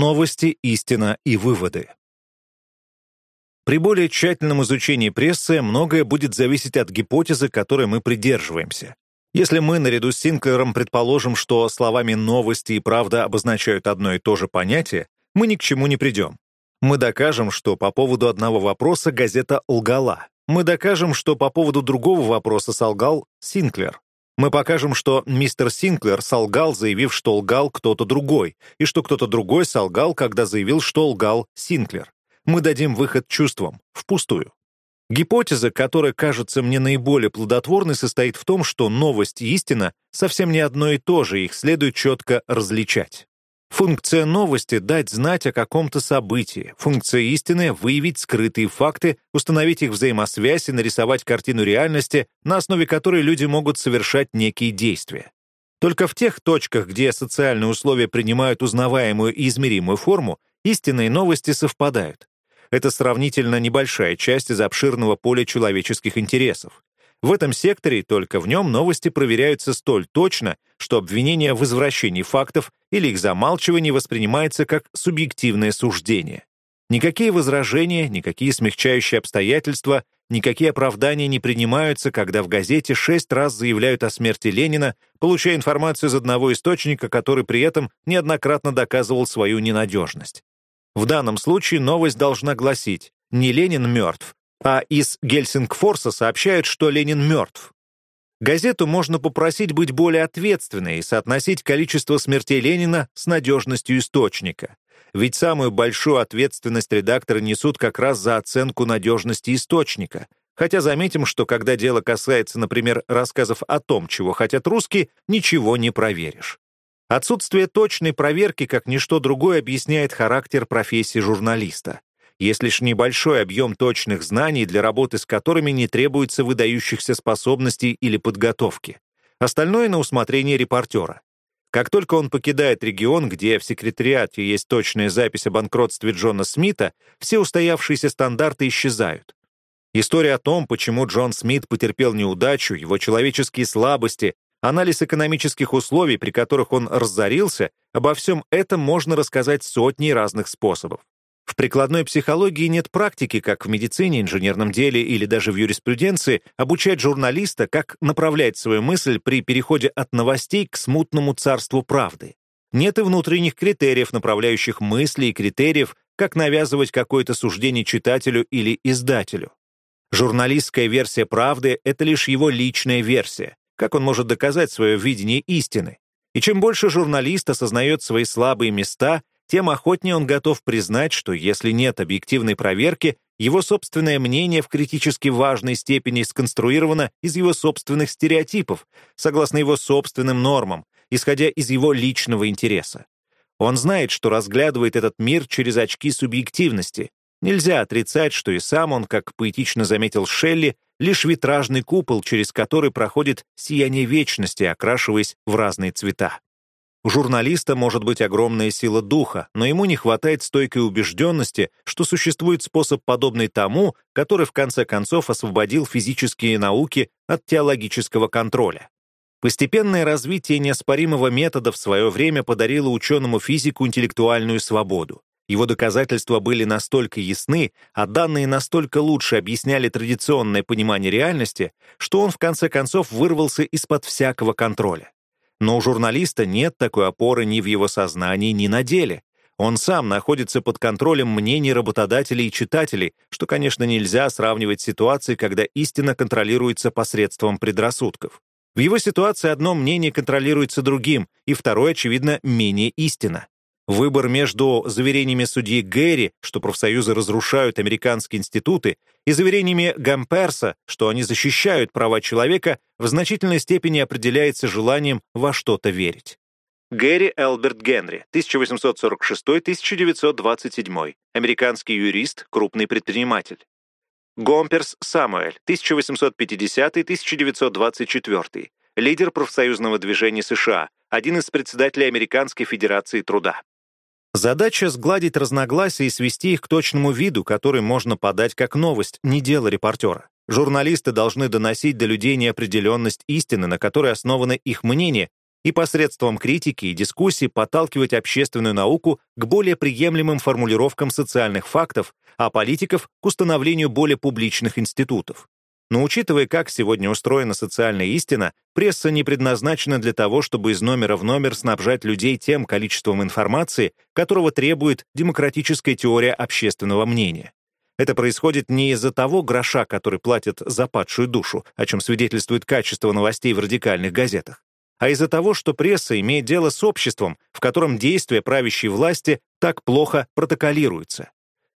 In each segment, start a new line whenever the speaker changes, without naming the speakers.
Новости, истина и выводы. При более тщательном изучении прессы многое будет зависеть от гипотезы, которой мы придерживаемся. Если мы наряду с Синклером предположим, что словами «новости» и «правда» обозначают одно и то же понятие, мы ни к чему не придем. Мы докажем, что по поводу одного вопроса газета лгала. Мы докажем, что по поводу другого вопроса солгал Синклер. Мы покажем, что мистер Синклер солгал, заявив, что лгал кто-то другой, и что кто-то другой солгал, когда заявил, что лгал Синклер. Мы дадим выход чувствам, впустую. Гипотеза, которая кажется мне наиболее плодотворной, состоит в том, что новость и истина совсем не одно и то же, их следует четко различать. Функция новости — дать знать о каком-то событии. Функция истины — выявить скрытые факты, установить их взаимосвязь и нарисовать картину реальности, на основе которой люди могут совершать некие действия. Только в тех точках, где социальные условия принимают узнаваемую и измеримую форму, истинные новости совпадают. Это сравнительно небольшая часть из обширного поля человеческих интересов. В этом секторе, только в нем, новости проверяются столь точно, что обвинение в извращении фактов или их замалчивание воспринимается как субъективное суждение. Никакие возражения, никакие смягчающие обстоятельства, никакие оправдания не принимаются, когда в газете шесть раз заявляют о смерти Ленина, получая информацию из одного источника, который при этом неоднократно доказывал свою ненадежность. В данном случае новость должна гласить «Не Ленин мертв», а из Гельсингфорса сообщают, что Ленин мертв. Газету можно попросить быть более ответственной и соотносить количество смертей Ленина с надежностью источника. Ведь самую большую ответственность редакторы несут как раз за оценку надежности источника. Хотя заметим, что когда дело касается, например, рассказов о том, чего хотят русские, ничего не проверишь. Отсутствие точной проверки, как ничто другое, объясняет характер профессии журналиста. Есть лишь небольшой объем точных знаний, для работы с которыми не требуется выдающихся способностей или подготовки. Остальное на усмотрение репортера. Как только он покидает регион, где в секретариате есть точная запись о банкротстве Джона Смита, все устоявшиеся стандарты исчезают. История о том, почему Джон Смит потерпел неудачу, его человеческие слабости, анализ экономических условий, при которых он разорился, обо всем этом можно рассказать сотни разных способов. В прикладной психологии нет практики, как в медицине, инженерном деле или даже в юриспруденции, обучать журналиста, как направлять свою мысль при переходе от новостей к смутному царству правды. Нет и внутренних критериев, направляющих мысли и критериев, как навязывать какое-то суждение читателю или издателю. Журналистская версия правды — это лишь его личная версия. Как он может доказать свое видение истины? И чем больше журналист осознает свои слабые места, тем охотнее он готов признать, что если нет объективной проверки, его собственное мнение в критически важной степени сконструировано из его собственных стереотипов, согласно его собственным нормам, исходя из его личного интереса. Он знает, что разглядывает этот мир через очки субъективности. Нельзя отрицать, что и сам он, как поэтично заметил Шелли, лишь витражный купол, через который проходит сияние вечности, окрашиваясь в разные цвета. У журналиста может быть огромная сила духа, но ему не хватает стойкой убежденности, что существует способ, подобный тому, который в конце концов освободил физические науки от теологического контроля. Постепенное развитие неоспоримого метода в свое время подарило ученому физику интеллектуальную свободу. Его доказательства были настолько ясны, а данные настолько лучше объясняли традиционное понимание реальности, что он в конце концов вырвался из-под всякого контроля. Но у журналиста нет такой опоры ни в его сознании, ни на деле. Он сам находится под контролем мнений работодателей и читателей, что, конечно, нельзя сравнивать с ситуацией, когда истина контролируется посредством предрассудков. В его ситуации одно мнение контролируется другим, и второе, очевидно, менее истина. Выбор между заверениями судьи Гэри, что профсоюзы разрушают американские институты, и заверениями Гамперса, что они защищают права человека, в значительной степени определяется желанием во что-то верить. Гэри Элберт Генри, 1846-1927, американский юрист, крупный предприниматель. Гомперс Самуэль, 1850-1924, лидер профсоюзного движения США, один из председателей Американской Федерации труда. Задача — сгладить разногласия и свести их к точному виду, который можно подать как новость, не дело репортера. Журналисты должны доносить до людей неопределенность истины, на которой основано их мнение, и посредством критики и дискуссий подталкивать общественную науку к более приемлемым формулировкам социальных фактов, а политиков — к установлению более публичных институтов. Но учитывая, как сегодня устроена социальная истина, пресса не предназначена для того, чтобы из номера в номер снабжать людей тем количеством информации, которого требует демократическая теория общественного мнения. Это происходит не из-за того гроша, который платят за падшую душу, о чем свидетельствует качество новостей в радикальных газетах а из-за того, что пресса имеет дело с обществом, в котором действия правящей власти так плохо протоколируются.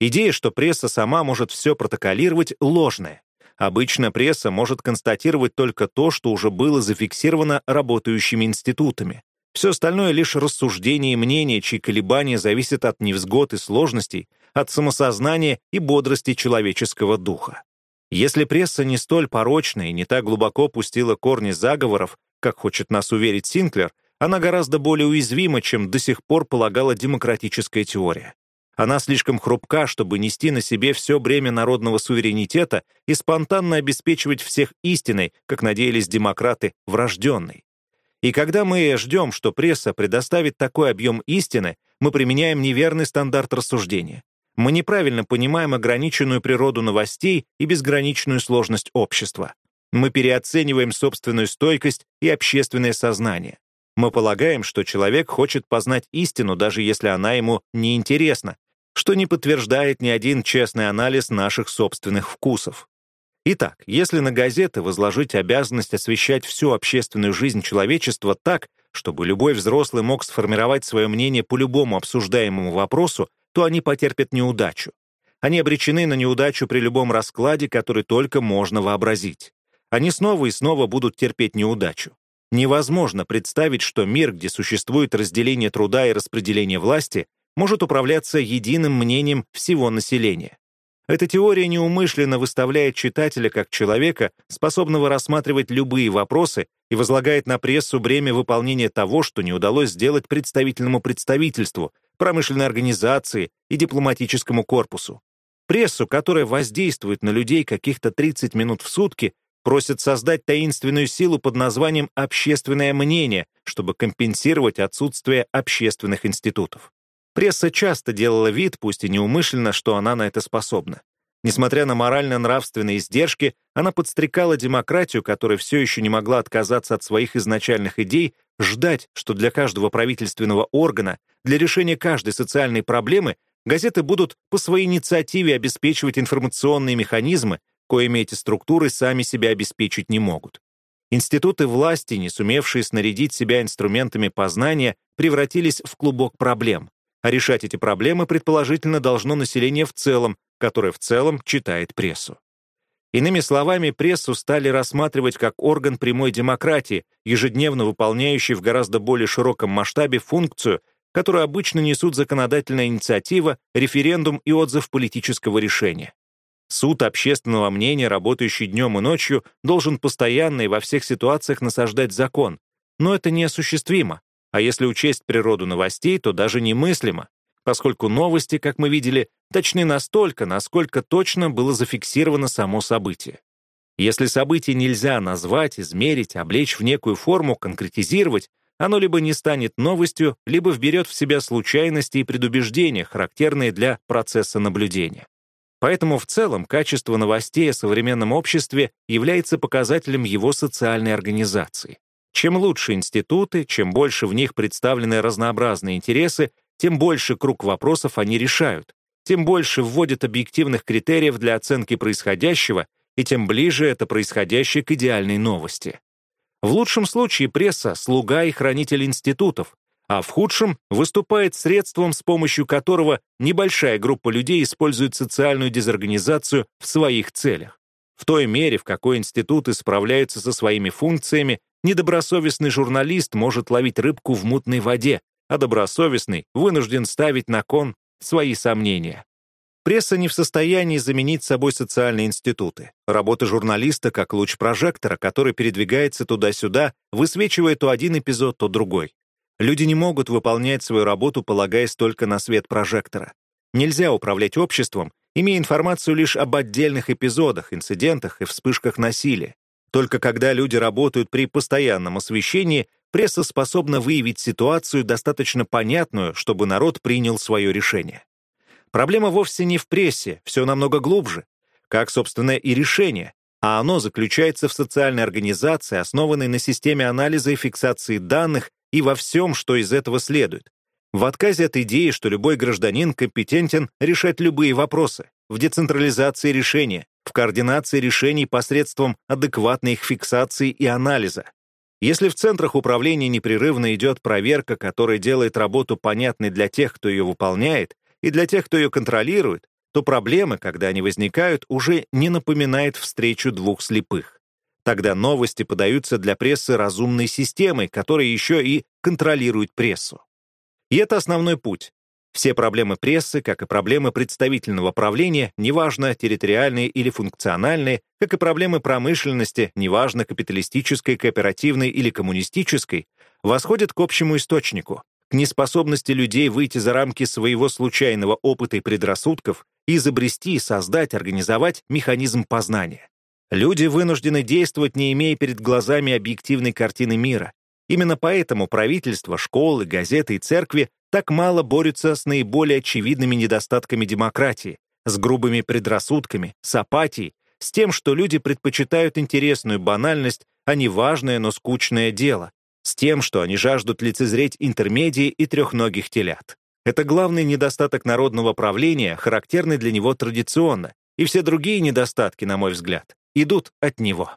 Идея, что пресса сама может все протоколировать, ложная. Обычно пресса может констатировать только то, что уже было зафиксировано работающими институтами. Все остальное — лишь рассуждение и мнение, чьи колебания зависят от невзгод и сложностей, от самосознания и бодрости человеческого духа. Если пресса не столь порочна и не так глубоко пустила корни заговоров, как хочет нас уверить Синклер, она гораздо более уязвима, чем до сих пор полагала демократическая теория. Она слишком хрупка, чтобы нести на себе все бремя народного суверенитета и спонтанно обеспечивать всех истиной, как надеялись демократы, врожденной. И когда мы ждем, что пресса предоставит такой объем истины, мы применяем неверный стандарт рассуждения. Мы неправильно понимаем ограниченную природу новостей и безграничную сложность общества. Мы переоцениваем собственную стойкость и общественное сознание. Мы полагаем, что человек хочет познать истину, даже если она ему не интересна, что не подтверждает ни один честный анализ наших собственных вкусов. Итак, если на газеты возложить обязанность освещать всю общественную жизнь человечества так, чтобы любой взрослый мог сформировать свое мнение по любому обсуждаемому вопросу, то они потерпят неудачу. Они обречены на неудачу при любом раскладе, который только можно вообразить они снова и снова будут терпеть неудачу. Невозможно представить, что мир, где существует разделение труда и распределение власти, может управляться единым мнением всего населения. Эта теория неумышленно выставляет читателя как человека, способного рассматривать любые вопросы и возлагает на прессу бремя выполнения того, что не удалось сделать представительному представительству, промышленной организации и дипломатическому корпусу. Прессу, которая воздействует на людей каких-то 30 минут в сутки, просят создать таинственную силу под названием «общественное мнение», чтобы компенсировать отсутствие общественных институтов. Пресса часто делала вид, пусть и неумышленно, что она на это способна. Несмотря на морально-нравственные издержки, она подстрекала демократию, которая все еще не могла отказаться от своих изначальных идей, ждать, что для каждого правительственного органа, для решения каждой социальной проблемы газеты будут по своей инициативе обеспечивать информационные механизмы, коими эти структуры сами себя обеспечить не могут. Институты власти, не сумевшие снарядить себя инструментами познания, превратились в клубок проблем. А решать эти проблемы, предположительно, должно население в целом, которое в целом читает прессу. Иными словами, прессу стали рассматривать как орган прямой демократии, ежедневно выполняющий в гораздо более широком масштабе функцию, которую обычно несут законодательная инициатива, референдум и отзыв политического решения. Суд общественного мнения, работающий днем и ночью, должен постоянно и во всех ситуациях насаждать закон. Но это неосуществимо. А если учесть природу новостей, то даже немыслимо, поскольку новости, как мы видели, точны настолько, насколько точно было зафиксировано само событие. Если событие нельзя назвать, измерить, облечь в некую форму, конкретизировать, оно либо не станет новостью, либо вберет в себя случайности и предубеждения, характерные для процесса наблюдения. Поэтому в целом качество новостей о современном обществе является показателем его социальной организации. Чем лучше институты, чем больше в них представлены разнообразные интересы, тем больше круг вопросов они решают, тем больше вводят объективных критериев для оценки происходящего, и тем ближе это происходящее к идеальной новости. В лучшем случае пресса — слуга и хранитель институтов, а в худшем выступает средством, с помощью которого небольшая группа людей использует социальную дезорганизацию в своих целях. В той мере, в какой институты справляются со своими функциями, недобросовестный журналист может ловить рыбку в мутной воде, а добросовестный вынужден ставить на кон свои сомнения. Пресса не в состоянии заменить собой социальные институты. Работа журналиста как луч прожектора, который передвигается туда-сюда, высвечивая то один эпизод, то другой. Люди не могут выполнять свою работу, полагаясь только на свет прожектора. Нельзя управлять обществом, имея информацию лишь об отдельных эпизодах, инцидентах и вспышках насилия. Только когда люди работают при постоянном освещении, пресса способна выявить ситуацию достаточно понятную, чтобы народ принял свое решение. Проблема вовсе не в прессе, все намного глубже. Как, собственно, и решение. А оно заключается в социальной организации, основанной на системе анализа и фиксации данных и во всем, что из этого следует. В отказе от идеи, что любой гражданин компетентен решать любые вопросы, в децентрализации решения, в координации решений посредством адекватной их фиксации и анализа. Если в центрах управления непрерывно идет проверка, которая делает работу понятной для тех, кто ее выполняет, и для тех, кто ее контролирует, то проблемы, когда они возникают, уже не напоминают встречу двух слепых. Тогда новости подаются для прессы разумной системой, которая еще и контролирует прессу. И это основной путь. Все проблемы прессы, как и проблемы представительного правления, неважно, территориальные или функциональные, как и проблемы промышленности, неважно, капиталистической, кооперативной или коммунистической, восходят к общему источнику, к неспособности людей выйти за рамки своего случайного опыта и предрассудков и изобрести, создать, организовать механизм познания. Люди вынуждены действовать, не имея перед глазами объективной картины мира. Именно поэтому правительство, школы, газеты и церкви так мало борются с наиболее очевидными недостатками демократии, с грубыми предрассудками, с апатией, с тем, что люди предпочитают интересную банальность, а не важное, но скучное дело, с тем, что они жаждут лицезреть интермедии и трехногих телят. Это главный недостаток народного правления, характерный для него традиционно, и все другие недостатки, на мой взгляд, идут от него.